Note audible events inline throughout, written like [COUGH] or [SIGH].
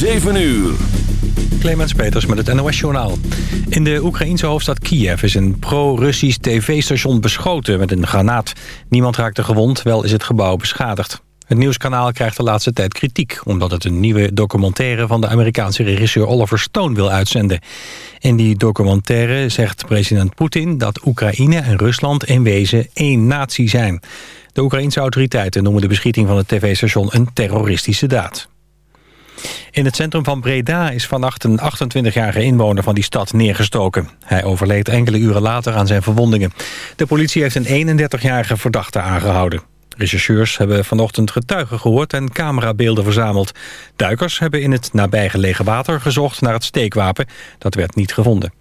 7 uur. Clemens Peters met het NOS-journaal. In de Oekraïense hoofdstad Kiev is een pro-Russisch tv-station beschoten met een granaat. Niemand raakte gewond, wel is het gebouw beschadigd. Het nieuwskanaal krijgt de laatste tijd kritiek... omdat het een nieuwe documentaire van de Amerikaanse regisseur Oliver Stone wil uitzenden. In die documentaire zegt president Poetin dat Oekraïne en Rusland in wezen één natie zijn. De Oekraïense autoriteiten noemen de beschieting van het tv-station een terroristische daad. In het centrum van Breda is vannacht een 28-jarige inwoner van die stad neergestoken. Hij overleed enkele uren later aan zijn verwondingen. De politie heeft een 31-jarige verdachte aangehouden. Rechercheurs hebben vanochtend getuigen gehoord en camerabeelden verzameld. Duikers hebben in het nabijgelegen water gezocht naar het steekwapen. Dat werd niet gevonden.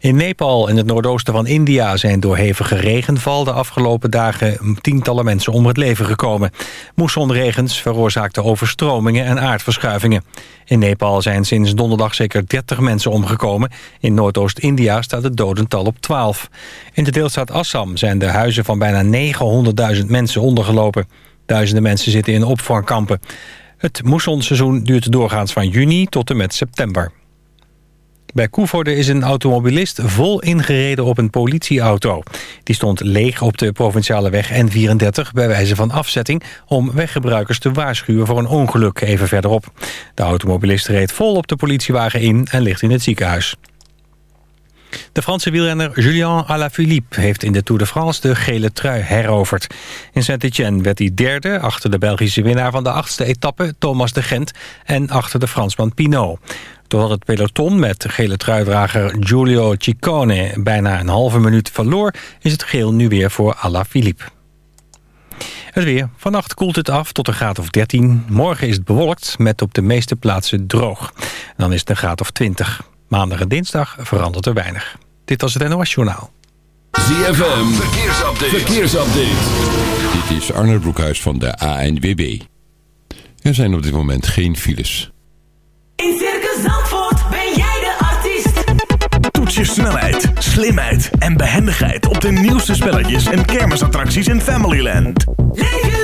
In Nepal in het noordoosten van India zijn door hevige regenval de afgelopen dagen tientallen mensen om het leven gekomen. Moessonregens veroorzaakten overstromingen en aardverschuivingen. In Nepal zijn sinds donderdag zeker 30 mensen omgekomen. In Noordoost-India staat het dodental op 12. In de deelstaat Assam zijn de huizen van bijna 900.000 mensen ondergelopen. Duizenden mensen zitten in opvangkampen. Het moessonseizoen duurt doorgaans van juni tot en met september. Bij Koevoorde is een automobilist vol ingereden op een politieauto. Die stond leeg op de provinciale weg N34 bij wijze van afzetting... om weggebruikers te waarschuwen voor een ongeluk even verderop. De automobilist reed vol op de politiewagen in en ligt in het ziekenhuis. De Franse wielrenner Julien Alaphilippe heeft in de Tour de France de gele trui heroverd. In Saint-Etienne werd hij derde achter de Belgische winnaar van de achtste etappe Thomas de Gent en achter de Fransman Pinot. Doordat het peloton met gele truidrager Giulio Ciccone bijna een halve minuut verloor... is het geel nu weer voor Alaphilippe. Het weer. Vannacht koelt het af tot een graad of 13. Morgen is het bewolkt met op de meeste plaatsen droog. Dan is het een graad of 20. Maandag en dinsdag verandert er weinig. Dit was het NOS Journaal. ZFM. Verkeersupdate. Verkeersupdate. Dit is Arnold Broekhuis van de ANWB. Er zijn op dit moment geen files. In Circus Zandvoort ben jij de artiest. Toets je snelheid, slimheid en behendigheid op de nieuwste spelletjes en kermisattracties in Familyland. Leef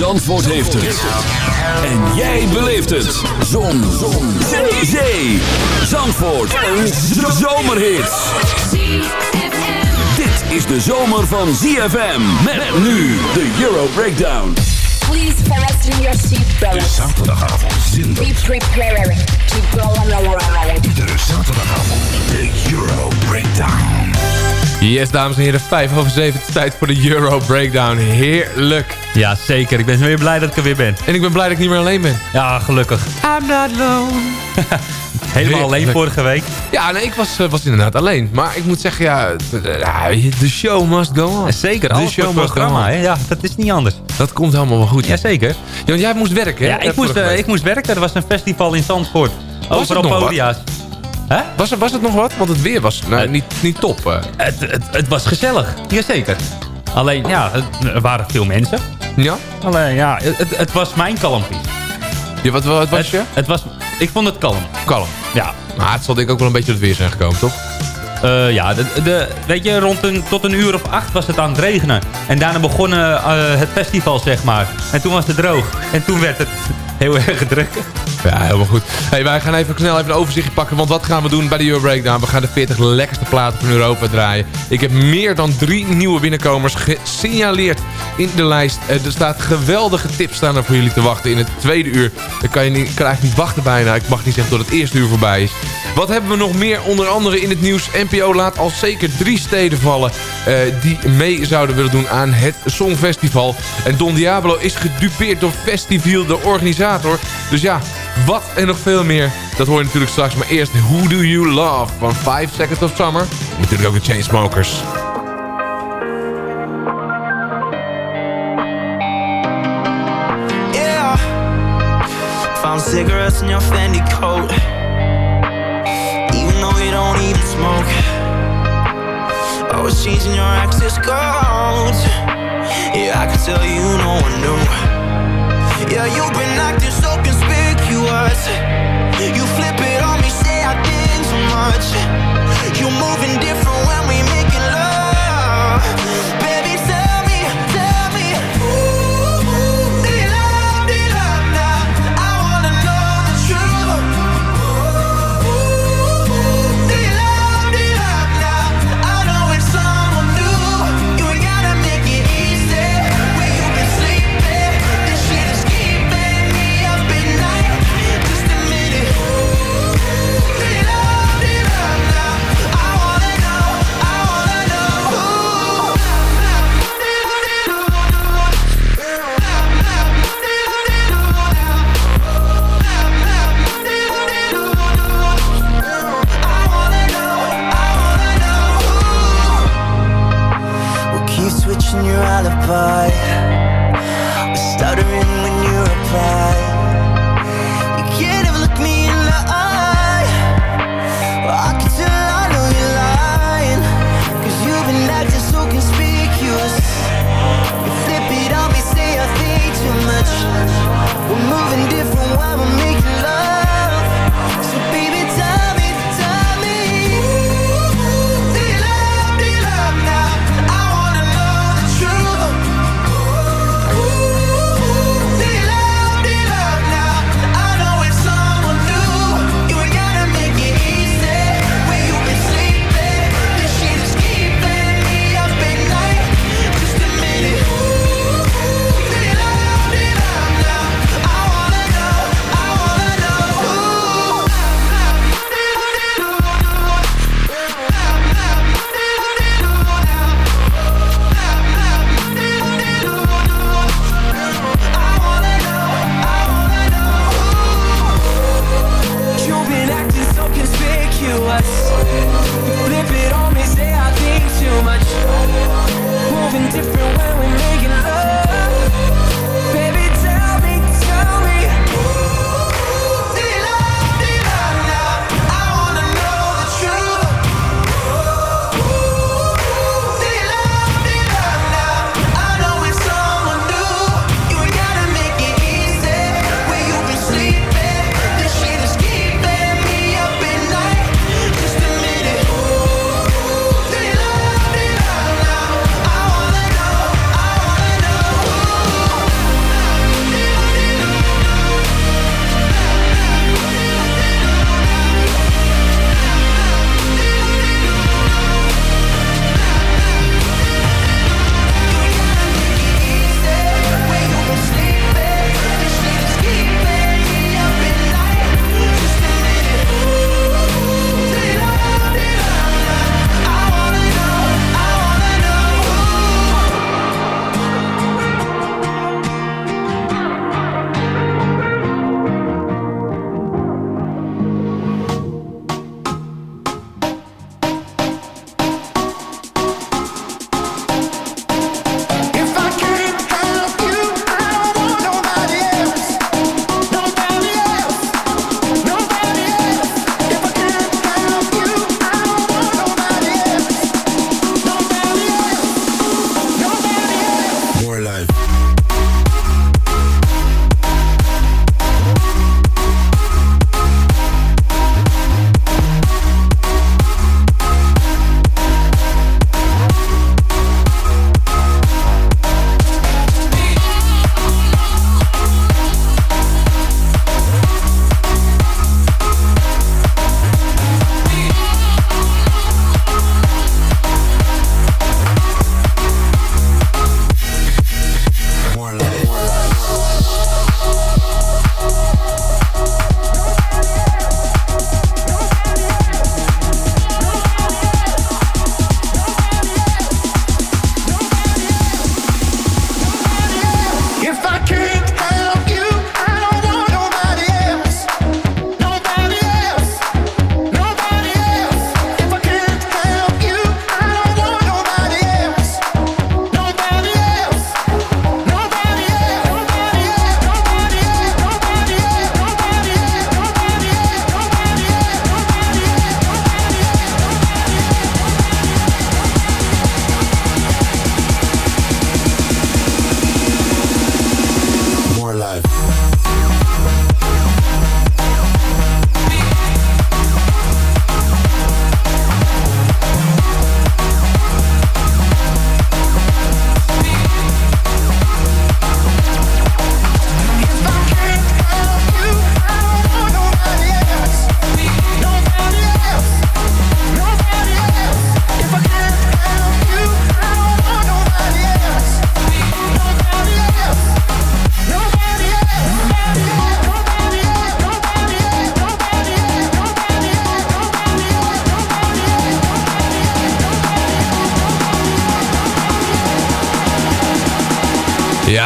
Zandvoort heeft het. En jij beleeft het. Zon. Zon. Zee. Zee. Zandvoort. Een zomerhit. Dit is de zomer van ZFM. Met nu de Euro Breakdown. Please fasten your seatbelts. Zaterdagavond Iedere zaterdagavond de Euro Breakdown. Yes, dames en heren, 5 over 7. Het is tijd voor de Euro Breakdown. Heerlijk. Ja, zeker. Ik ben weer blij dat ik er weer ben. En ik ben blij dat ik niet meer alleen ben. Ja, gelukkig. I'm not alone. [LAUGHS] Helemaal alleen vorige week. Ja, nee, ik was, eh, was inderdaad alleen. Maar ik moet zeggen, ja, de show must go on. Zeker, de alles voor het programma. hè? Ja, dat is niet anders. Dat komt helemaal wel goed. Ja, Jazeker. ja want jij moest werken, hè? Ja, eh, ik moest, vorige eh, ik moest werken. Er was een festival in Zandvoort. Was Overal wat? Hè? Was, was het nog wat? Want het weer was nou, niet, niet top. eh. Het, het, het was gezellig. Jazeker. Alleen, ja, er waren veel mensen. Ja? Alleen, ja, het, het was mijn kalmpje. ja wat, wat was Het, je? het was, ik vond het kalm. Kalm. Ja. Maar het zal denk ik ook wel een beetje het weer zijn gekomen, toch? Eh, ja, de, de, weet je, rond een, tot een uur of acht was het aan het regenen. En daarna begon eh, het festival, zeg maar. En toen was het droog. En toen werd het heel [LAUGHS] erg druk. Ja, helemaal goed. Hey, wij gaan even snel even een overzichtje pakken. Want wat gaan we doen bij de Euro Breakdown? We gaan de 40 lekkerste platen van Europa draaien. Ik heb meer dan drie nieuwe binnenkomers gesignaleerd in de lijst. Eh, Er staat geweldige tips staan er voor jullie te wachten in het tweede uur. Dan kan je niet, kan eigenlijk niet wachten bijna. Ik mag niet zeggen dat het eerste uur voorbij is. Wat hebben we nog meer? Onder andere in het nieuws. NPO laat al zeker drie steden vallen eh, die mee zouden willen doen aan het Songfestival. En Don Diablo is gedupeerd door Festival, de organisator. Dus ja, wat en nog veel meer. Dat hoor je natuurlijk straks. Maar eerst Who Do You Love van 5 Seconds of Summer. En natuurlijk ook de Chainsmokers. Yeah. Found cigarettes in your Fendi coat. Even though you don't even smoke. Always changing your access codes. Yeah, I can tell you no one knew. Yeah, you've been acting so conspicuous. You flip it on me, say I too much. You're moving different when we making love.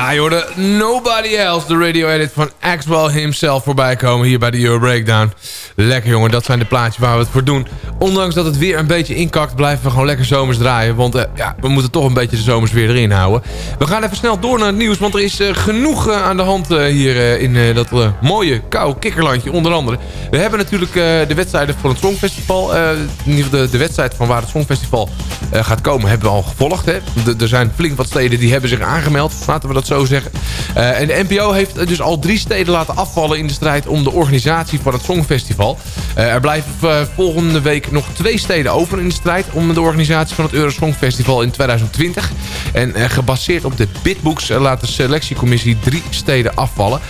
Ja, joh, de Nobody Else, de radio edit van Axwell himself voorbij komen hier bij de Euro Breakdown. Lekker jongen, dat zijn de plaatjes waar we het voor doen. Ondanks dat het weer een beetje inkakt, blijven we gewoon lekker zomers draaien. Want eh, ja, we moeten toch een beetje de zomers weer erin houden. We gaan even snel door naar het nieuws, want er is eh, genoeg eh, aan de hand hier in dat mooie, koude kikkerlandje. Onder andere, we hebben natuurlijk de wedstrijden voor het Songfestival. in ieder geval de, de wedstrijd van waar het Songfestival eh, gaat komen, hebben we al gevolgd. Hè? Er zijn flink wat steden die hebben zich aangemeld, laten we dat zo zeggen. Eh, en de NPO heeft dus al drie steden laten afvallen in de strijd om de organisatie van het Songfestival. Eh, er blijven volgende week nog twee steden over in de strijd om de organisatie van het Eurosongfestival in 2020. En gebaseerd op de bitbooks eh, laat de selectiecommissie drie steden afvallen.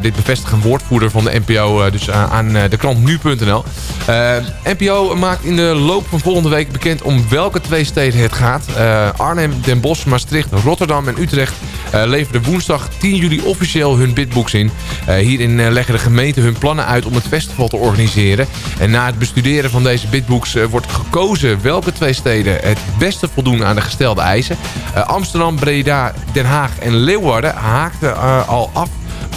Dit bevestigt een woordvoerder van de NPO dus aan, de krant nu.nl. NPO maakt in de loop van volgende week bekend om welke twee steden het gaat. Eh, Arnhem, Den Bosch, Maastricht, Rotterdam en Utrecht eh, leverden woensdag 10 juli officieel hun bitbooks in. Eh, hierin leggen de gemeenten hun plannen uit om het festival te organiseren. En na het bestuderen van deze bitbooks eh, wordt gekozen welke twee steden het beste voldoen aan de gestelde eisen. Amsterdam, Breda, Den Haag en Leeuwarden haakten al af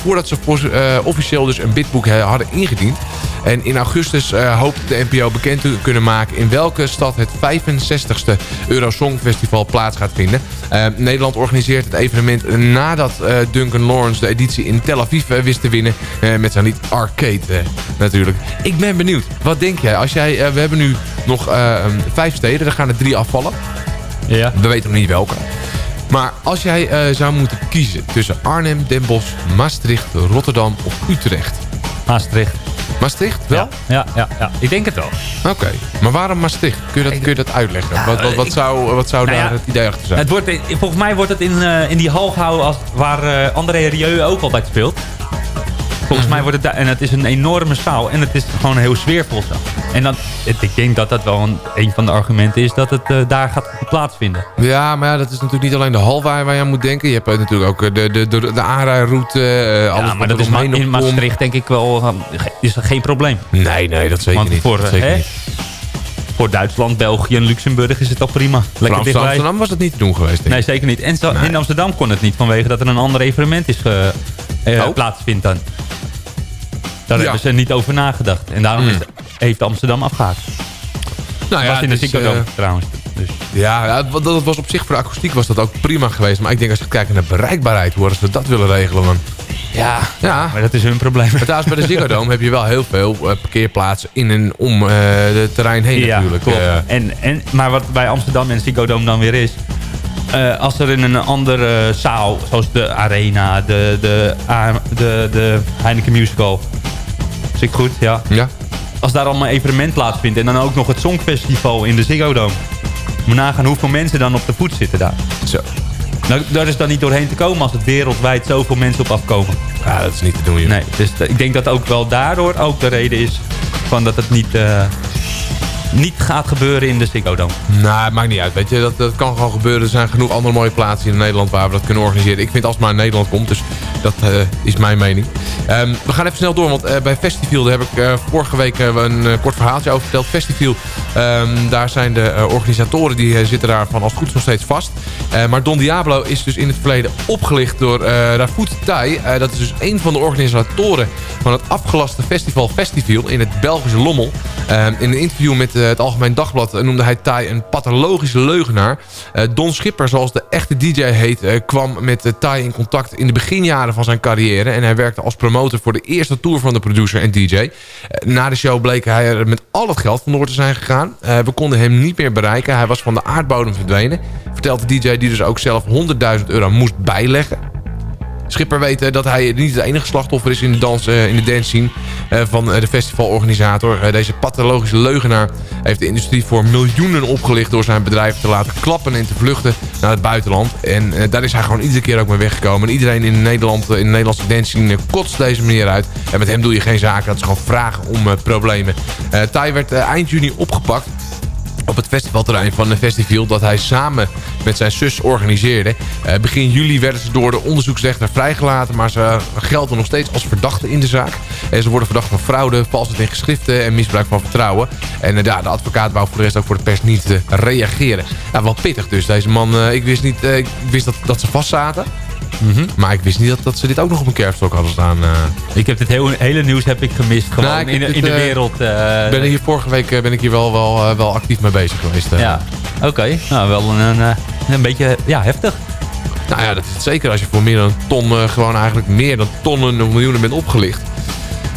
voordat ze officieel dus een bitboek eh, hadden ingediend. En in augustus eh, hoopt de NPO bekend te kunnen maken... in welke stad het 65ste Eurosongfestival plaats gaat vinden. Eh, Nederland organiseert het evenement nadat eh, Duncan Lawrence de editie in Tel Aviv wist te winnen... met zijn lied Arcade natuurlijk. Ik ben benieuwd. Wat denk jij? Als jij we hebben nu nog eh, vijf steden. Er gaan er drie afvallen. Ja. We weten nog niet welke. Maar als jij zou moeten kiezen tussen Arnhem, Den Bosch, Maastricht, Rotterdam of Utrecht. Maastricht. Maastricht? Wel? Ja, ja, ja. Ik denk het wel. Oké. Maar waarom Maastricht? Kun je dat, kun je dat uitleggen? wat, wat, wat ik- zou, wat zou Nou daar ja, het idee achter zijn? Het wordt, volgens mij wordt het in, eh, in die hal gehouden als, waar eh, André Rieu ook altijd speelt. Volgens mij wordt het en het is een enorme zaal en het is gewoon heel sfeervol zo. En dan, het- ik denk dat dat wel een, een van de argumenten is dat het eh, daar gaat plaatsvinden. Ja, maar ja, dat is natuurlijk niet alleen de hal waar, waar je aan moet denken. Je hebt natuurlijk ook eh, de, de, de, aanrijroute, eh, alles Ja, maar dat er is ma in. Maastricht denk ik wel, is dat geen probleem. Nee, nee, dat zeker Want niet. Voor, Dat zeker hè, niet. voor Duitsland, België en Luxemburg is het toch prima. Lekker dichtbij. Amsterdam was dat niet te doen geweest, denk ik. Nee, zeker niet. En in Amsterdam kon het niet vanwege dat er een ander evenement is Oh. plaatsvindt dan. Daar Ja. hebben ze niet over nagedacht. En daarom is, heeft Amsterdam afgehaakt. Nou was in de Ziggo Dome eh, trouwens. Dus. Ja, ja, dat dat was op zich voor de akoestiek was dat ook prima geweest. Maar ik denk als je kijkt naar de bereikbaarheid, hoe ze dat willen regelen, man. Ja, ja, maar dat is hun probleem. Maar trouwens, bij de Ziggo Dome heb je wel heel veel eh, parkeerplaatsen in en om eh het terrein heen ja, natuurlijk. klopt. Eh, en, en, maar wat bij Amsterdam en Ziggo Dome dan weer is... eh, als er in een andere zaal, zoals de Arena, de, de, de, de Heineken Musical... Ik goed? Ja. ja. Als daar allemaal evenement plaatsvindt... en dan ook nog het Songfestival in de Ziggo Dome... moet nagaan hoeveel mensen dan op de voet zitten daar. Zo. Nou, daar is dan niet doorheen te komen als het wereldwijd zoveel mensen op afkomen. Ja, dat is niet te doen, joh. Nee, dus d- ik denk dat ook wel daardoor ook de reden is... van dat het niet, eh, niet gaat gebeuren in de Ziggo Dome. Nou, maakt niet uit. Weet je, dat, dat kan gewoon gebeuren. Er zijn genoeg andere mooie plaatsen in Nederland waar we dat kunnen organiseren. Ik vind als het maar in Nederland komt, dus dat eh, is mijn mening. Ehm, we gaan even snel door, want eh, bij Festival daar heb ik eh, vorige week een kort verhaaltje over verteld. Festival, ehm, daar zijn de organisatoren, die zitten daarvan als het goed is nog steeds vast. Maar Don Diablo is dus in het verleden opgelicht door eh Rafut. Eh, dat is dus een van de organisatoren van het afgelaste festival Festival in het Belgische Lommel. Ehm, in een interview met het Algemeen Dagblad eh, noemde hij Tai een pathologische leugenaar. Eh, Don Schipper, zoals de echte DJ heet, eh, kwam met eh, Tai in contact in de beginjaren van zijn carrière. En hij werkte als promotor voor de eerste tour van de producer en DJ. Eh, na de show bleek hij er met al het geld vandoor te zijn gegaan. Eh, we konden hem niet meer bereiken. Hij was van de aardbodem verdwenen. Vertelt de DJ die dus ook zelf 100.000 euro moest bijleggen. Schipper weet dat hij niet het enige slachtoffer is in de, dans, eh, in de dance scene eh, van eh, de festivalorganisator. Deze pathologische leugenaar heeft de industrie voor miljoenen opgelicht door zijn bedrijf te laten klappen en te vluchten naar het buitenland. En daar is hij gewoon iedere keer ook mee weggekomen. En iedereen in Nederland, in de Nederlandse dance scene kotst deze meneer uit. En met hem doe je geen zaken, dat is gewoon vragen om problemen. Thai werd eind juni opgepakt op het festivalterrein van een festival dat hij samen met zijn zus organiseerde. Eh, begin juli werden ze door de onderzoeksrechter vrijgelaten, maar ze gelden nog steeds als verdachten in de zaak. En ze worden verdacht van fraude, valsheid in geschriften en misbruik van vertrouwen. En eh, ja, de advocaat wou voor de rest ook voor de pers niet eh, reageren. Ja, wel pittig dus. Deze man, ik wist niet, wist dat, dat ze vast Mhm. Maar ik wist niet dat, dat ze dit ook nog op een kerfstok hadden staan. eh. Ik heb dit hele, hele nieuws heb ik gemist. Gewoon Nou, ik in, dit, in de eh, wereld. eh, Ik ben hier vorige week ben ik hier wel, wel, wel actief mee bezig geweest. Ja, oké. Nou, wel een, een, een beetje ja, heftig. Nou ja, dat is zeker als je voor meer dan een ton, gewoon eigenlijk meer dan tonnen of miljoenen bent opgelicht.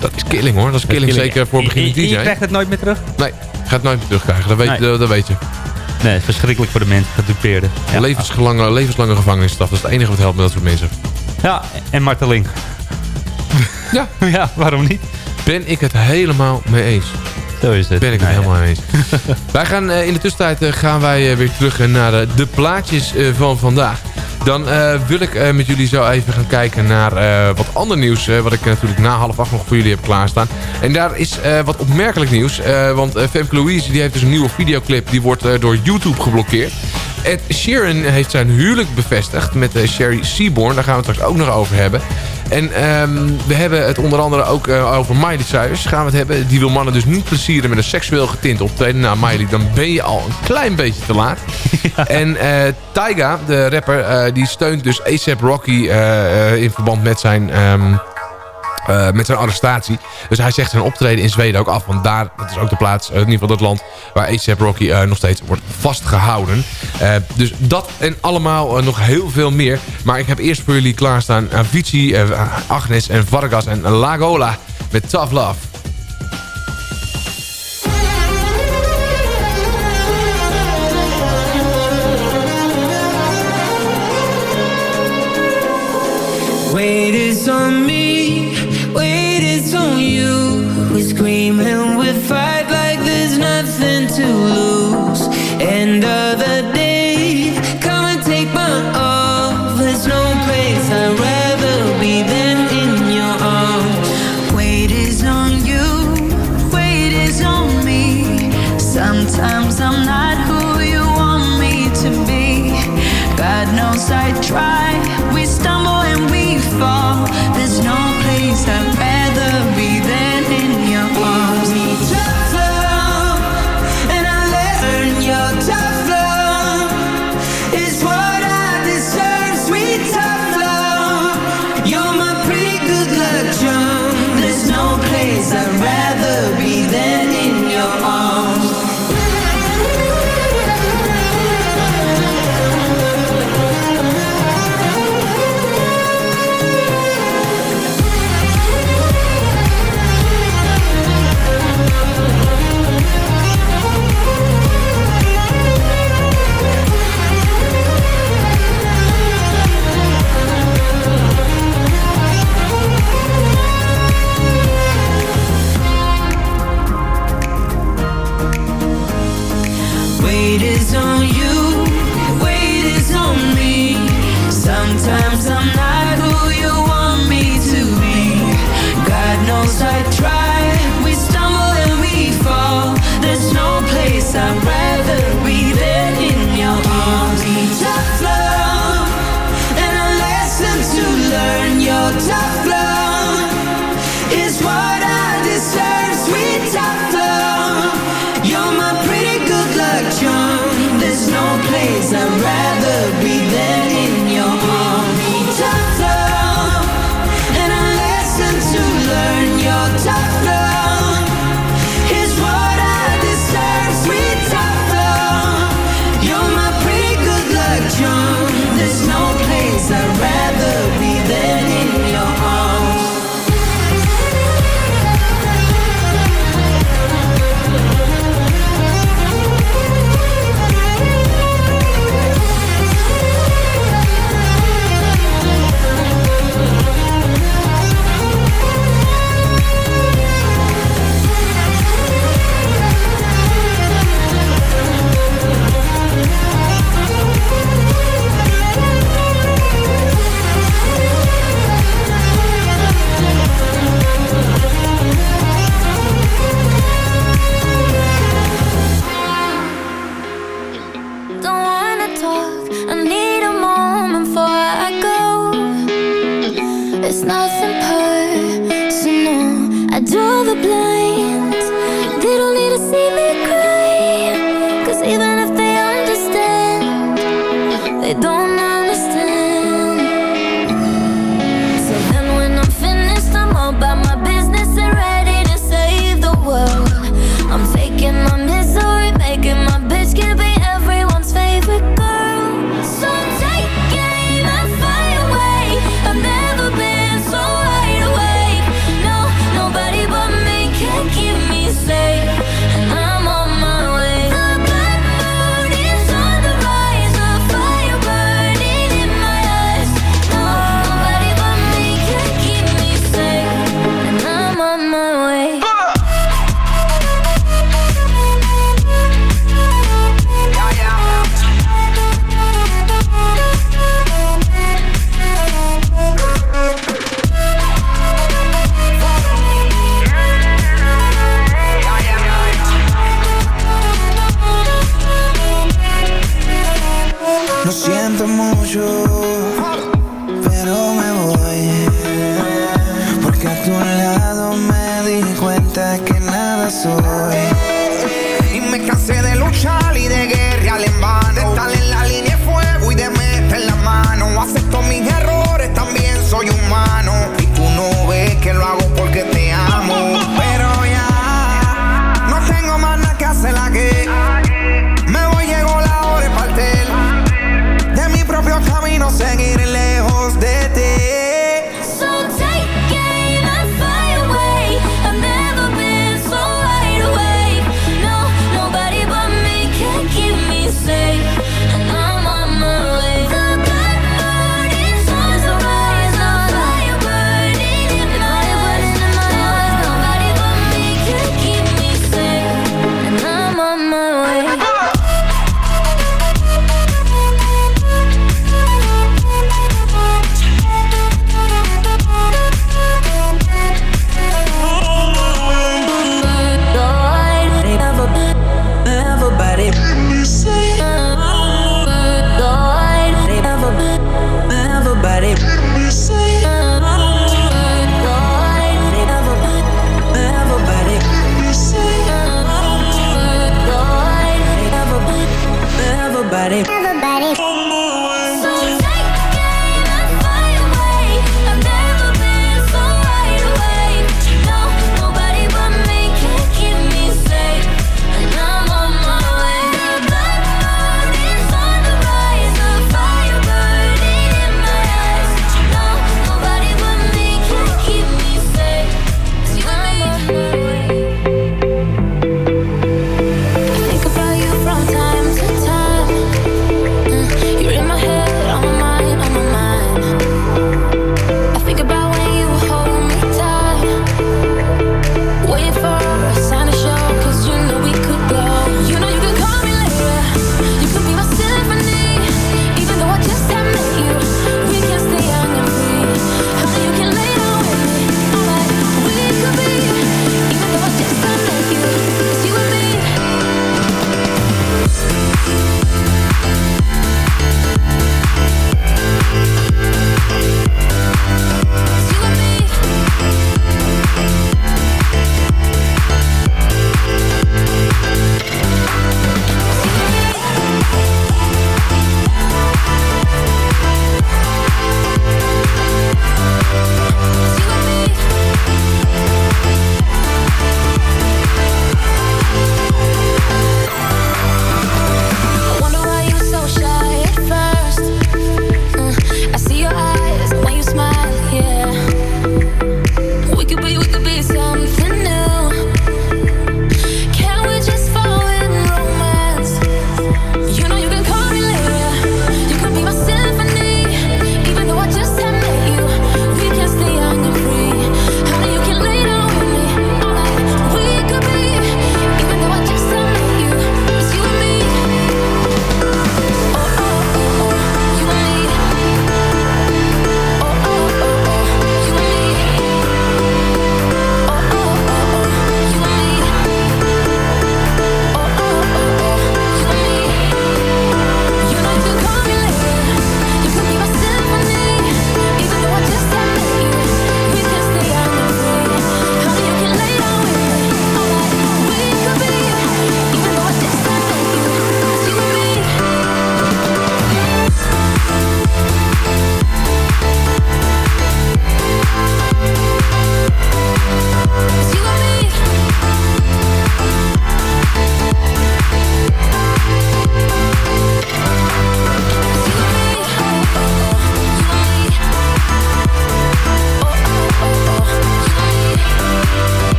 Dat is killing hoor, dat is killing, zeker voor beginnende En je DJ. krijgt het nooit meer terug? Nee, gaat het nooit meer terugkrijgen, dat weet, Nee. dat, dat weet je. Nee, het is verschrikkelijk voor de mensen, gedupeerden. Ja. Levenslange, levenslange gevangenisstraf, dat is het enige wat helpt met dat soort mensen. ja, en marteling. Ja. [LAUGHS] ja, waarom niet? Ben ik het helemaal mee eens. Zo is het. Ben ik het Nou helemaal mee eens. [LAUGHS] wij gaan, eh, in de tussentijd eh, gaan wij eh, weer terug naar de plaatjes van vandaag. Dan eh, wil ik eh, met jullie zo even gaan kijken naar eh, wat ander nieuws. wat ik natuurlijk na half acht nog voor jullie heb klaarstaan. En daar is wat opmerkelijk nieuws. want Femke Louise die heeft dus een nieuwe videoclip. Die wordt door YouTube geblokkeerd. Ed Sheeran heeft zijn huwelijk bevestigd met eh, Sherry Seaborn. Daar gaan we het straks ook nog over hebben. En ehm, we hebben het onder andere ook eh, over Miley Cyrus. Gaan we het hebben. Die wil mannen dus niet plezieren met een seksueel getint optreden. Nou Miley, dan ben je al een klein beetje te laat. [LAUGHS] En eh Tyga, de rapper, die steunt dus ASAP Rocky in verband met zijn... ehm, eh, met zijn arrestatie. Dus hij zegt zijn optreden in Zweden ook af. Want daar, dat is ook de plaats, eh, in ieder geval dat land... waar A$AP Rocky eh, nog steeds wordt vastgehouden. Eh, dus dat en allemaal nog heel veel meer. Maar ik heb eerst voor jullie klaarstaan... Avicii, Agnes en Vargas en Lagola met Tough Love. Wait, it's on me. I draw the blinds.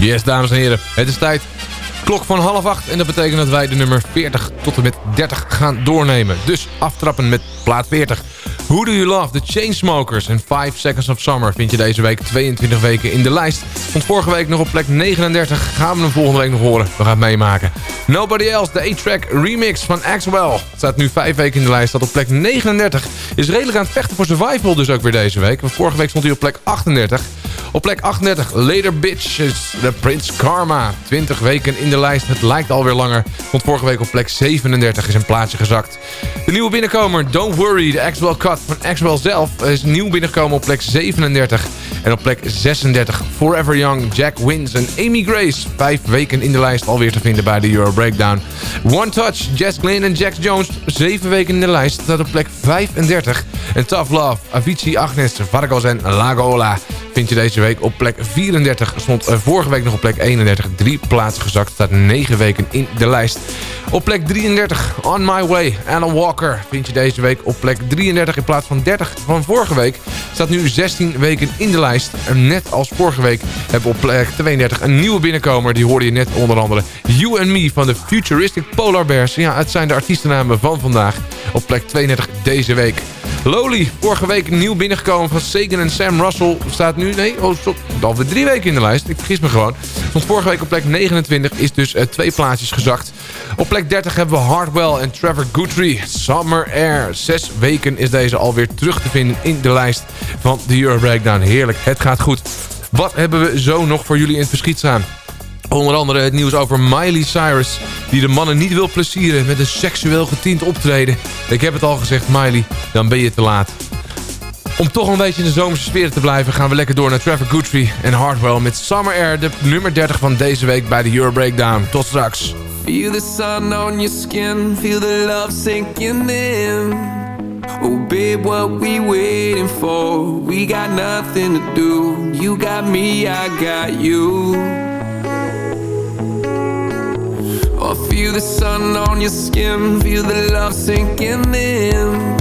Yes, dames en heren. Het is tijd. Klok van half acht. En dat betekent dat wij de nummer 40 tot en met 30 gaan doornemen. Dus aftrappen met plaat 40. Who Do You Love? The Chainsmokers en 5 Seconds of Summer vind je deze week 22 weken in de lijst. Vond vorige week nog op plek 39. Gaan we hem volgende week nog horen. We gaan het meemaken. Nobody Else, de A-track remix van Axwell. Staat nu 5 weken in de lijst. Staat op plek 39. Is redelijk aan het vechten voor survival dus ook weer deze week. Want vorige week stond hij op plek 38. Op plek 38, Later Bitch, is de Prince Karma. 20 weken in de lijst, het lijkt alweer langer. Want vorige week op plek 37 is een plaatsje gezakt. De nieuwe binnenkomer, Don't Worry, de Axwell Cut van Axwell zelf... is nieuw binnengekomen op plek 37. En op plek 36, Forever Young, Jack Wins en Amy Grace. Vijf weken in de lijst alweer te vinden bij de Euro Breakdown. One Touch, Jess Glynn en Jax Jones. Zeven weken in de lijst, staat op plek 35. En Tough Love, Avicii, Agnes, Vargas en Lagola vind je deze week op plek 34. Stond eh, vorige week nog op plek 31. Drie plaatsen gezakt. Staat 9 weken in de lijst. Op plek 33, On My Way, Alan Walker. Vind je deze week op plek 33 in plaats van 30 van vorige week. Staat nu 16 weken in de lijst. En net als vorige week hebben we op plek 32 een nieuwe binnenkomer. Die hoorde je net onder andere. You and Me van de Futuristic Polar Bears. Ja, het zijn de artiestennamen van vandaag. Op plek 32 deze week. Loli, vorige week nieuw binnengekomen van Sagan en Sam Russell. Staat nu, nee, oh, stop, alweer drie weken in de lijst. Ik vergis me gewoon. Want vorige week op plek 29 is dus uh, twee plaatsjes gezakt. Op plek 30 hebben we Hardwell en Trevor Guthrie. Summer Air. Zes weken is deze alweer terug te vinden in de lijst van de Euro Breakdown. Heerlijk, het gaat goed. Wat hebben we zo nog voor jullie in het verschiet staan? Onder andere het nieuws over Miley Cyrus... die de mannen niet wil plezieren met een seksueel getint optreden. Ik heb het al gezegd, Miley, dan ben je te laat. Om toch een beetje in de zomerse sfeer te blijven... gaan we lekker door naar Trevor Guthrie en Hardwell... met Summer Air, de nummer 30 van deze week bij de Euro Breakdown. Tot straks. Feel the sun on your skin, feel the love sinking in. Oh babe, what we waiting for? We got nothing to do. You got me, I got you. Oh, feel the sun on your skin, feel the love sinking in.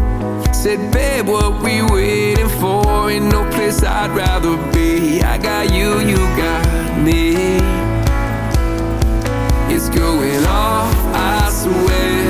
Said, babe, what we waiting for? Ain't no place I'd rather be. I got you, you got me. It's going off, I swear.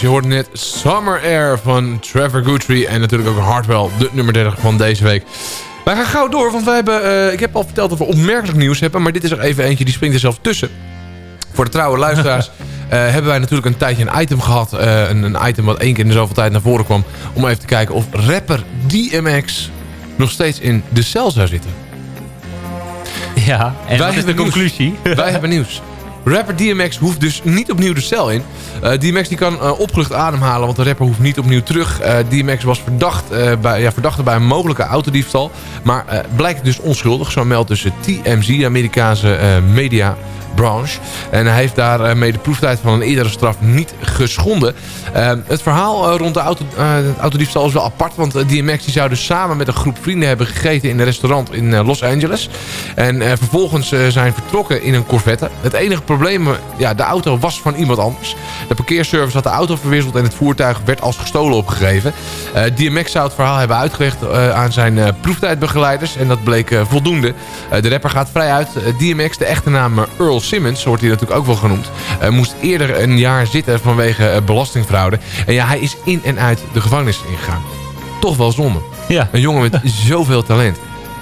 Jongens, je hoort net Summer Air van Trevor Guthrie en natuurlijk ook Hardwell, de nummer 30 van deze week. Wij gaan gauw door, want wij hebben, eh, ik heb al verteld dat we opmerkelijk nieuws hebben, maar dit is er even eentje, die springt er zelfs tussen. Voor de trouwe luisteraars [LAUGHS] eh, hebben wij natuurlijk een tijdje een item gehad, eh, een, een item wat één keer in de zoveel tijd naar voren kwam, om even te kijken of rapper DMX nog steeds in de cel zou zitten. Ja, en wat is de conclusie? Wij hebben [LAUGHS] nieuws. Rapper DMX hoeft dus niet opnieuw de cel in. Eh, DMX die kan uh, opgelucht ademhalen, want de rapper hoeft niet opnieuw terug. Uh, DMX was verdacht, bij, ja, verdachte bij een mogelijke autodiefstal. Maar blijkt dus onschuldig, zo meldt dus TMZ, Amerikaanse media branche. En hij heeft daarmee de proeftijd van een eerdere straf niet geschonden. Uh, het verhaal uh, rond de auto, autodiefstal is wel apart. Want DMX zou dus samen met een groep vrienden hebben gegeten in een restaurant in Los Angeles. En vervolgens zijn vertrokken in een Corvette. Het enige probleem, ja, de auto was van iemand anders. De parkeerservice had de auto verwisseld en het voertuig werd als gestolen opgegeven. DMX zou het verhaal hebben uitgelegd aan zijn proeftijdbegeleiders. En dat bleek voldoende. de rapper gaat vrij uit. DMX, de echte naam Earl Simmons, wordt hij natuurlijk ook wel genoemd... Uh, moest eerder een jaar zitten vanwege uh, belastingfraude. En ja, hij is in en uit de gevangenis ingegaan. Toch wel zonde. Ja. Een jongen met [LAUGHS] zoveel talent.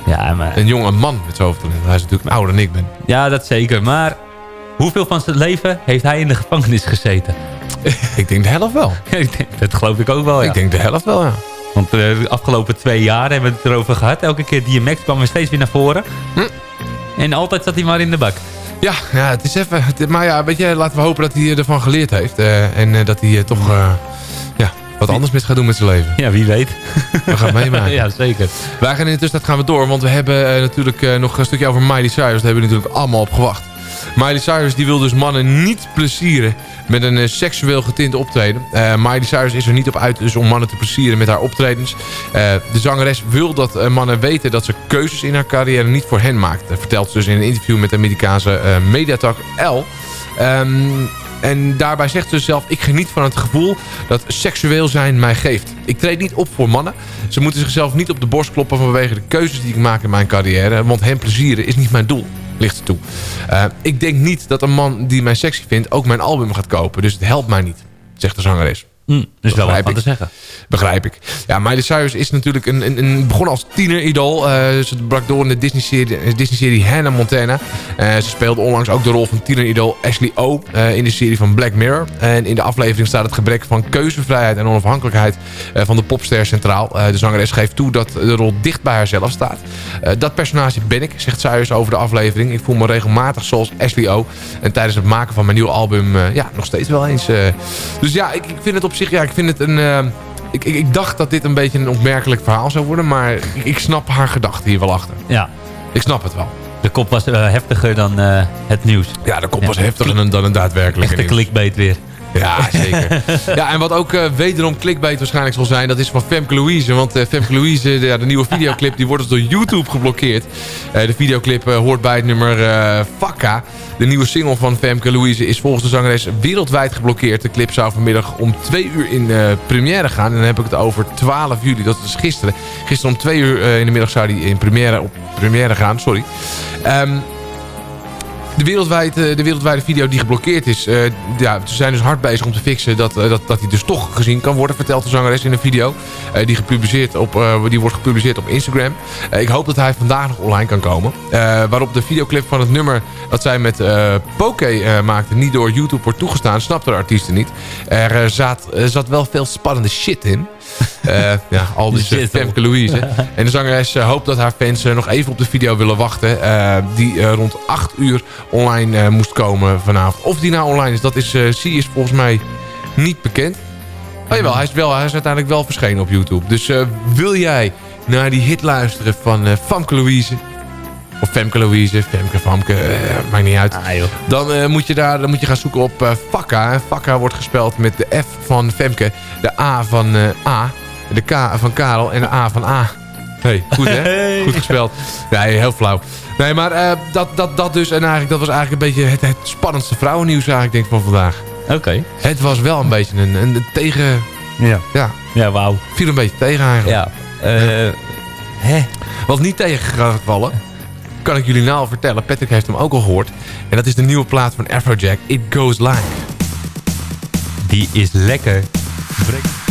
Ja, maar... Een jonge man met zoveel talent. Hij is natuurlijk ouder dan ik ben. Ja, dat zeker. Maar hoeveel van zijn leven heeft hij in de gevangenis gezeten? [LAUGHS] ik denk de helft wel. [LAUGHS] dat geloof ik ook wel, ja. Ik denk de helft wel, ja. Want de afgelopen twee jaar hebben we het erover gehad. Elke keer DMX kwam weer steeds weer naar voren. Hm. En altijd zat hij maar in de bak. Ja, ja, het is even... Maar ja, weet je, laten we hopen dat hij ervan geleerd heeft. Uh, en uh, dat hij uh, toch ja, wat anders met gaat doen met zijn leven. Ja, wie weet. We gaan meemaken. [LAUGHS] ja, zeker. Wij gaan in de tussentijd gaan we door. Want we hebben natuurlijk nog een stukje over Miley Cyrus. Daar hebben we natuurlijk allemaal op gewacht. Miley Cyrus die wil dus mannen niet plezieren met een uh, seksueel getint optreden. Uh, Miley Cyrus is er niet op uit dus om mannen te plezieren met haar optredens. Uh, de zangeres wil dat mannen weten dat ze keuzes in haar carrière niet voor hen maakt. Dat vertelt ze dus in een interview met de Amerikaanse mediatak L. Um, en daarbij zegt ze zelf, ik geniet van het gevoel dat seksueel zijn mij geeft. Ik treed niet op voor mannen. Ze moeten zichzelf niet op de borst kloppen vanwege de keuzes die ik maak in mijn carrière. Want hen plezieren is niet mijn doel ligt toe. Uh, ik denk niet dat een man die mij sexy vindt ook mijn album gaat kopen. Dus het helpt mij niet, zegt de zangeres. Mm, dus wel wat te zeggen. Begrijp ik. Ja, Miley Cyrus is natuurlijk een, een, een begon als tieneridol. Uh, ze brak door in de Disney-serie Disney Hannah Montana. Uh, ze speelde onlangs ook de rol van tieneridol Ashley O. Uh, in de serie van Black Mirror. En in de aflevering staat het gebrek van keuzevrijheid en onafhankelijkheid van de popster centraal. de zangeres geeft toe dat de rol dicht bij haarzelf staat. dat personage ben ik, zegt Cyrus over de aflevering. Ik voel me regelmatig zoals Ashley O. En tijdens het maken van mijn nieuwe album, ja, nog steeds wel eens. dus ja, ik, ik vind het op zich, ja, ik vind het een... Uh, ik, ik, ik, dacht dat dit een beetje een opmerkelijk verhaal zou worden. Maar ik, ik snap haar gedachten hier wel achter. Ja. Ik snap het wel. De kop was uh, heftiger dan uh, het nieuws. Ja, de kop ja. was heftiger dan, dan een daadwerkelijk Echte clickbait weer. Ja, zeker. [LAUGHS] ja, en wat ook uh, wederom clickbait waarschijnlijk zal zijn... dat is van Femke Louise. Want uh, Femke Louise, de, ja, de nieuwe videoclip... die wordt dus door YouTube geblokkeerd. Uh, de videoclip hoort bij het nummer Fakka. De nieuwe single van Femke Louise is volgens de zangeres wereldwijd geblokkeerd. De clip zou vanmiddag om twee uur in première gaan. En dan heb ik het over 12 juli. Dat is gisteren. Gisteren om twee uur in de middag zou die in première, op première gaan. Sorry. Um, de wereldwijde, de wereldwijde video die geblokkeerd is... Uh, ja, ze zijn dus hard bezig om te fixen dat, uh, dat, dat die dus toch gezien kan worden... vertelt de zangeres in een video. Uh, die, gepubliceerd op, die wordt gepubliceerd op Instagram. ik hoop dat hij vandaag nog online kan komen. waarop de videoclip van het nummer dat zij met Poké maakte... niet door YouTube wordt toegestaan, snapte de artiesten niet. Er zat, zat wel veel spannende shit in. Uh, ja, al die uh, Femke Louise. en de zangeres uh, hoopt dat haar fans nog even op de video willen wachten. die rond 8 uur online moest komen vanavond. Of die nou online is, dat is, zie is volgens mij niet bekend. Oh jawel, hij is, wel, hij is uiteindelijk wel verschenen op YouTube. Dus wil jij naar die hit luisteren van Femke Louise... Of Femke Louise, Femke, Famke, maakt niet uit. Ah, dan, moet je daar, dan moet je gaan zoeken op Fakka. En Fakka wordt gespeld met de F van Femke, de A van A de K van Karel en de A van A. Hey, goed hè? [LAUGHS] Goed gespeeld. Nee, heel flauw. Nee, maar uh, dat, dat, dat dus. En eigenlijk, dat was eigenlijk een beetje het, het spannendste vrouwennieuws eigenlijk, denk ik, van vandaag. Oké. Okay. Het was wel een beetje een, een tegen... Ja. Ja, ja wauw. Viel een beetje tegen eigenlijk. Ja. Uh, hè? Wat niet tegen kan ik jullie nou al vertellen. Patrick heeft hem ook al gehoord. En dat is de nieuwe plaat van Afrojack, It Goes Live. Die is lekker. Break.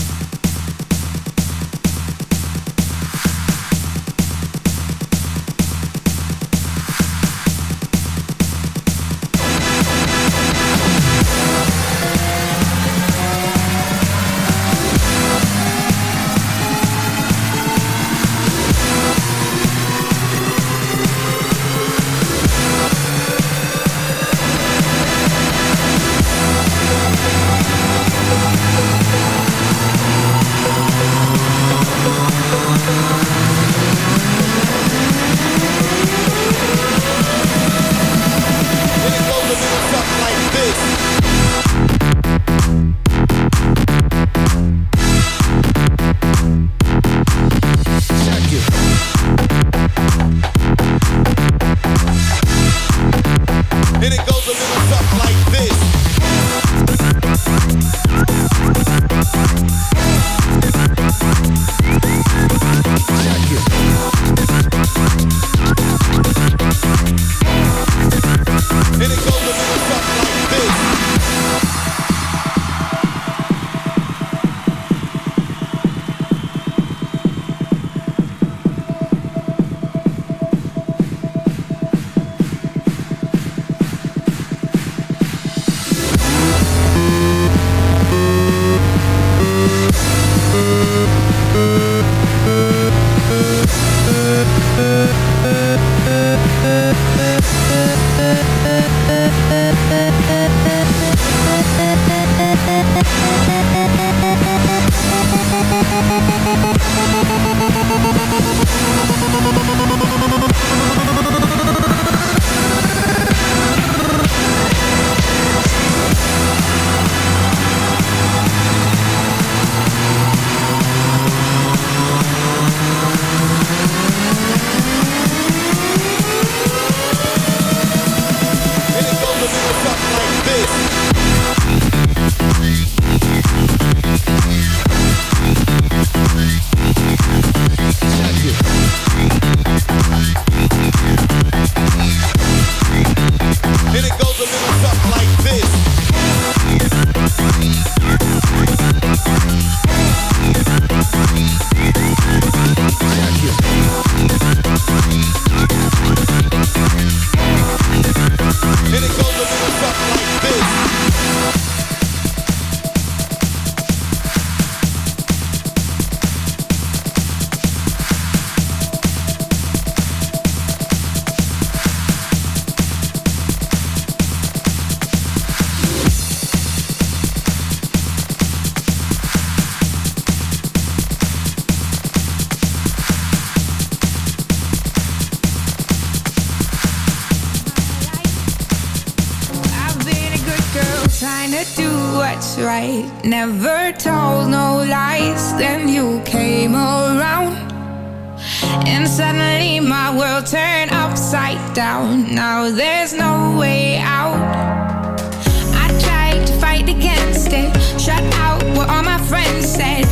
gonna do what's right. Never told no lies. Then you came around, and suddenly my world turned upside down. Now there's no way out. I tried to fight against it, shut out what all my friends said.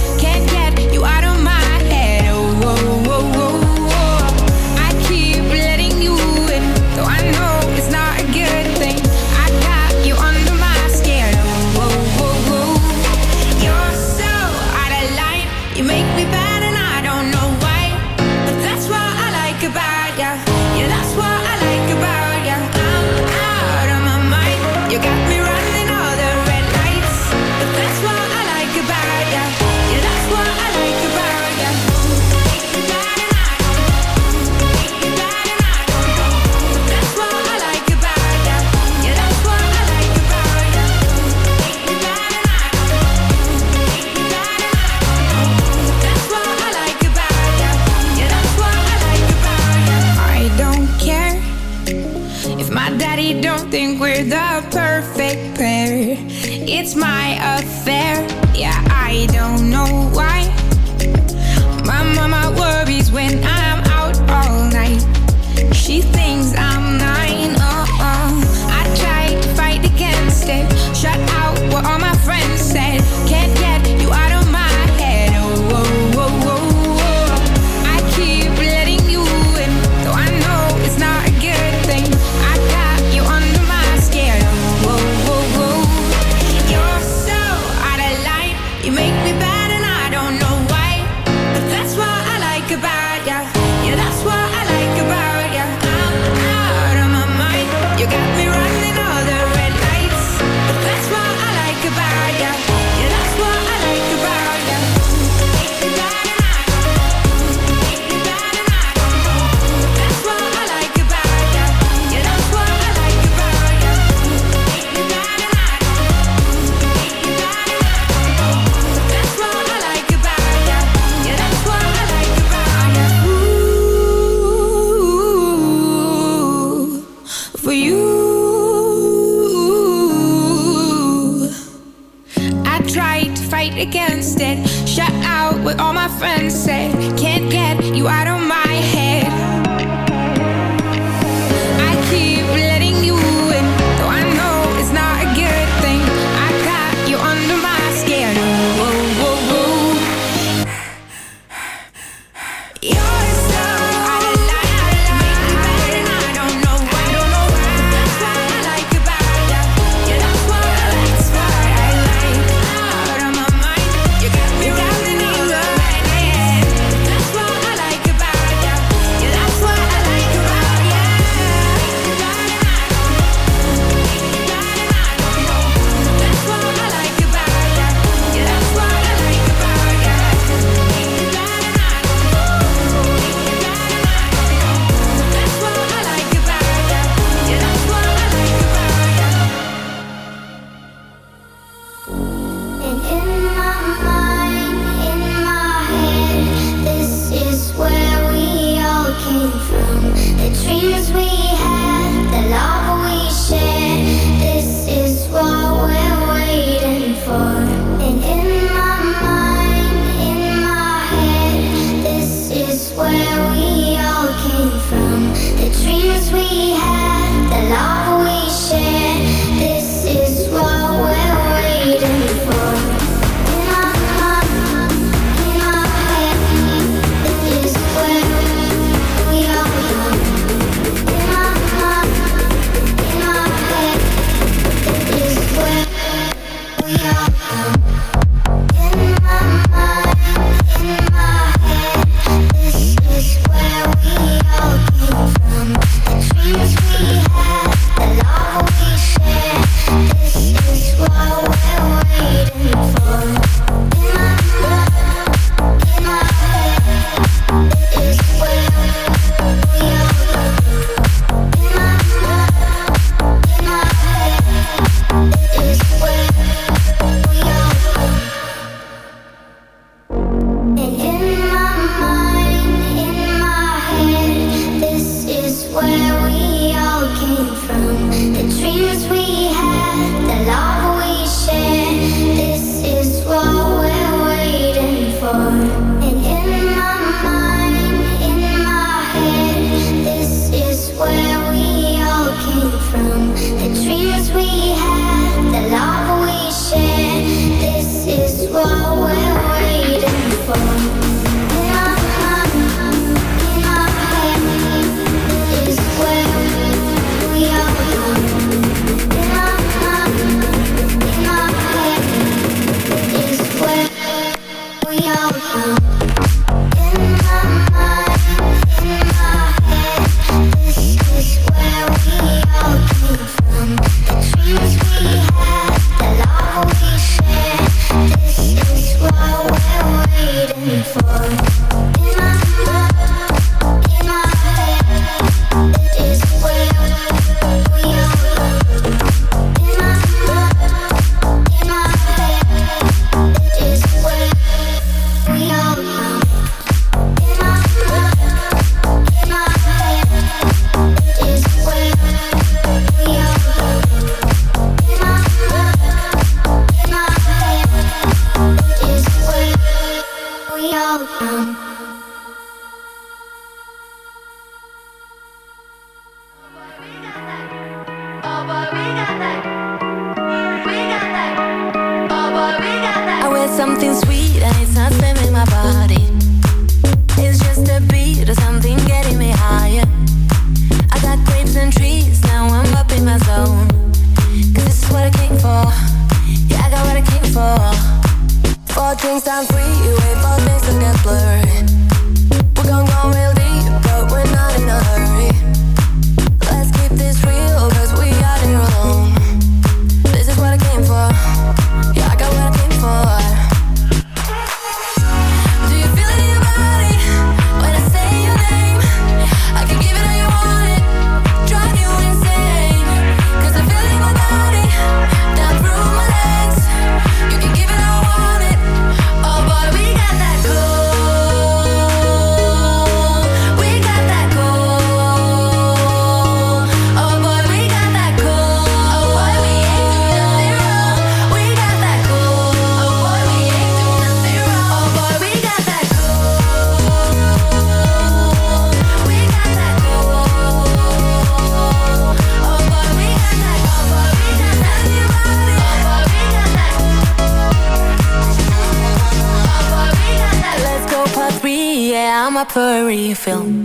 Up for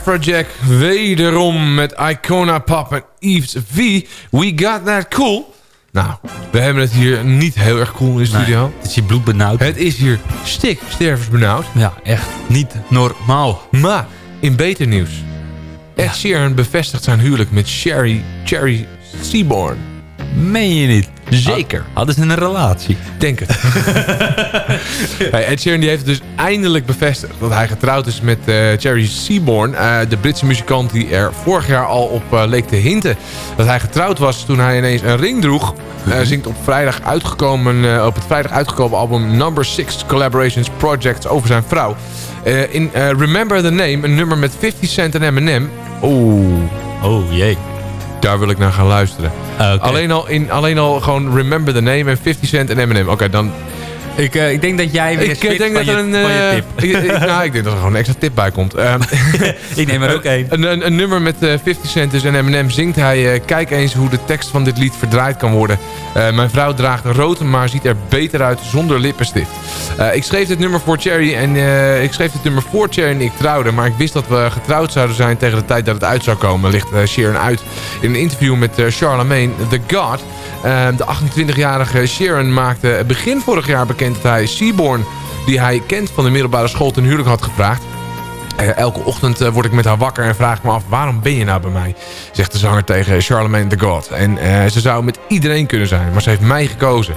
Afrojack wederom met Icona Pop en Yves V. We got that cool. Nou, we hebben het hier niet heel erg cool in de studio. het is hier bloedbenauwd. Het is hier stik stervensbenauwd. Ja, echt niet normaal. Maar, in beter nieuws. Ed Sheeran bevestigt zijn huwelijk met Sherry, Cherry Seaborn. Meen je niet? Zeker. Hadden ze een relatie? Denk het. [LAUGHS] hey, Ed Sheeran die heeft dus eindelijk bevestigd dat hij getrouwd is met eh, Cherry Seaborn. eh, de Britse muzikant die er vorig jaar al op eh, leek te hinten. Dat hij getrouwd was toen hij ineens een ring droeg. Eh, zingt op, vrijdag uitgekomen, op het vrijdag uitgekomen album Number 6 Collaborations Projects over zijn vrouw. In Remember the Name, een nummer met 50 Cent en Eminem. Oeh. Oh jee. Daar wil ik naar gaan luisteren. alleen, al in, alleen al gewoon Remember the Name en 50 Cent en Eminem. Oké, dan... Ik, eh, ik denk dat jij weer Ik eh, denk dat je, een... je eh, tip. ik, ik- nou, ik denk dat er gewoon een extra tip bij komt. Ehm, [LAUGHS] ik neem er ook één. Een, een, een nummer met eh, 50 Cent dus en Eminem zingt hij... eh, kijk eens hoe de tekst van dit lied verdraaid kan worden. Eh, mijn vrouw draagt rood, maar ziet er beter uit zonder lippenstift. Eh, ik schreef dit nummer voor Cherry en eh, ik schreef dit nummer voor Cherry en ik trouwde. Maar ik wist dat we getrouwd zouden zijn tegen de tijd dat het uit zou komen. Ligt Sharon uit in een interview met eh, Charlemagne, The God. Eh, de 28-jarige Sharon maakte begin vorig jaar bekend dat hij Seaborn... die hij kent van de middelbare school ten huwelijk had gevraagd. Eh, elke ochtend eh, word ik met haar wakker en vraag me af... waarom ben je nou bij mij? Zegt de zanger tegen Charlemagne the God. En eh, ze zou met iedereen kunnen zijn, maar ze heeft mij gekozen.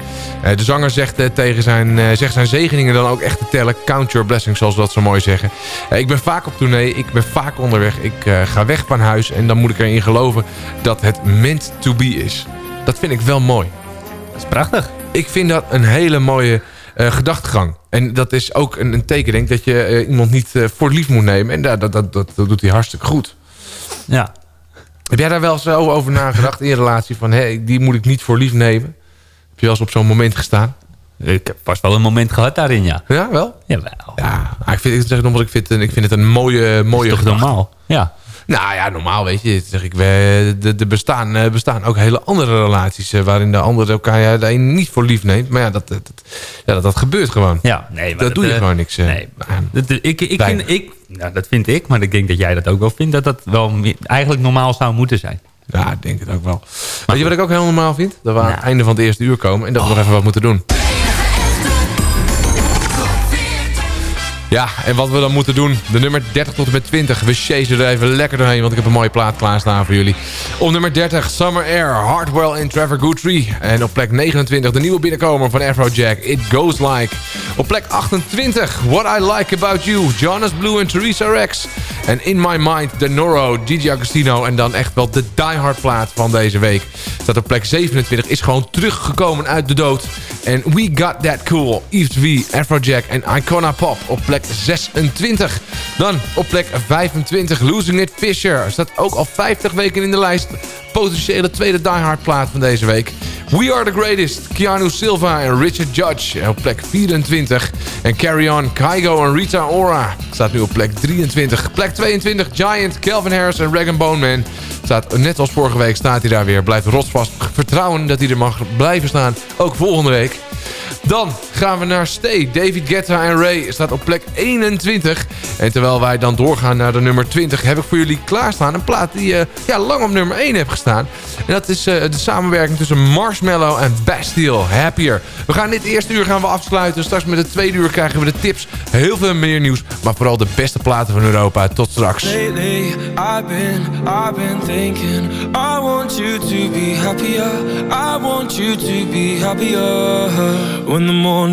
De zanger zegt, tegen zijn, zegt zijn zegeningen dan ook echt te tellen. Count your blessings, zoals we dat zo mooi zeggen. Ik ben vaak op tournee, ik ben vaak onderweg. Ik ga weg van huis en dan moet ik erin geloven... dat het meant to be is. Dat vind ik wel mooi. Dat is prachtig. Ik vind dat een hele mooie eh, gedachtegang. En dat is ook een, een teken, denk ik, dat je eh, iemand niet eh, voor lief moet nemen. En dat, dat, dat, dat, dat doet hij hartstikke goed. Ja. Heb jij daar wel eens over, nagedacht in je relatie? Van, hé, die moet ik niet voor lief nemen. Heb je wel eens op zo'n moment gestaan? Ik heb vast wel een moment gehad daarin, ja. Ja, wel? Jawel. Ja, ik vind, ik zeg nogmaals, ik vind, het een- ik vind het een mooie, mooie toch gedachte. normaal? Ja. Nou ja, normaal weet je. Zeg ik, we, de bestaan, eh, bestaan ook hele andere relaties... eh, waarin de ander elkaar ja, de een niet voor lief neemt. Maar ja, dat, dat, ja, dat, dat gebeurt gewoon. Ja, nee, maar dat, doe je eh, gewoon niks. Nee, aan. dat, ik, ik vind, ik, nou, dat vind ik, maar ik denk dat jij dat ook wel vindt... dat dat wel eigenlijk normaal zou moeten zijn. Ja, ik denk het ook wel. Weet je wat ik ook heel normaal vind? Dat we aan het einde van het eerste uur komen en dat we nog even wat moeten doen. Ja, en wat we dan moeten doen, de nummer 30 tot en met 20. We chasen er even lekker doorheen, want ik heb een mooie plaat klaarstaan voor jullie. Op nummer 30, Summer Air, Hardwell en Trevor Guthrie. En op plek 29, de nieuwe binnenkomer van Afrojack, It Goes Like. Op plek 28, What I Like About You, Jonas Blue en Theresa Rex. En In My Mind, De Noro, Gigi Agostino en dan echt wel de diehard plaat van deze week. Staat op plek 27, is gewoon teruggekomen uit de dood. En We Got That Cool, Yves V, Afrojack en Icona Pop op plek 26. Dan op plek 25, Losing It Fisher. Staat ook al 50 weken in de lijst. Potentiële tweede diehard plaat van deze week. We Are The Greatest, Keanu Silva en Richard Judge op plek 24. En Carry On, Kygo en Rita Ora staat nu op plek 23. Plek 22, Giant, Calvin Harris en Rag Bone Man. Staat, net als vorige week staat hij daar weer. Blijft rotsvast vertrouwen dat hij er mag blijven staan. Ook volgende week. Dan gaan we naar Stay. David Guetta en Ray staat op plek 21. En terwijl wij dan doorgaan naar de nummer 20... heb ik voor jullie klaarstaan een plaat die uh, ja, lang op nummer 1 heeft gestaan. En dat is uh, de samenwerking tussen Marshmallow en Bastille. Happier. We gaan dit eerste uur gaan we afsluiten. Straks met het tweede uur krijgen we de tips. Heel veel meer nieuws. Maar vooral de beste platen van Europa. Tot straks. Lately, I've been, I've been thinking I want you to be happier I want you to be happier When the morning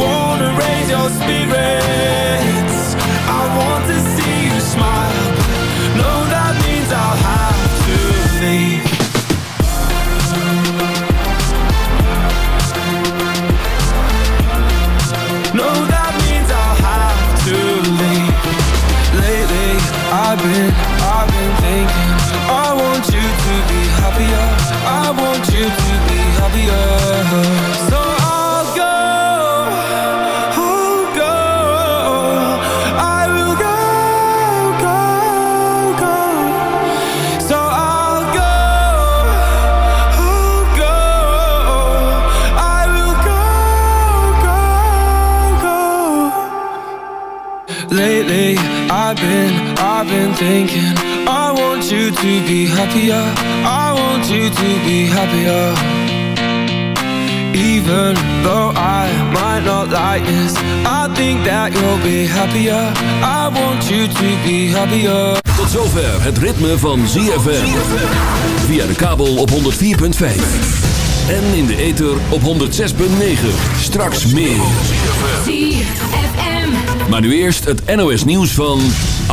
wanna raise your spirits I've been thinking I want you to be happier I want you to be happier Even though I might not like this I think that you'll be happier I want you to be happier Tot zover het ritme van ZFM. Via de kabel op 104.5. En in de ether op 106.9. Straks meer. Maar nu eerst het NOS nieuws van...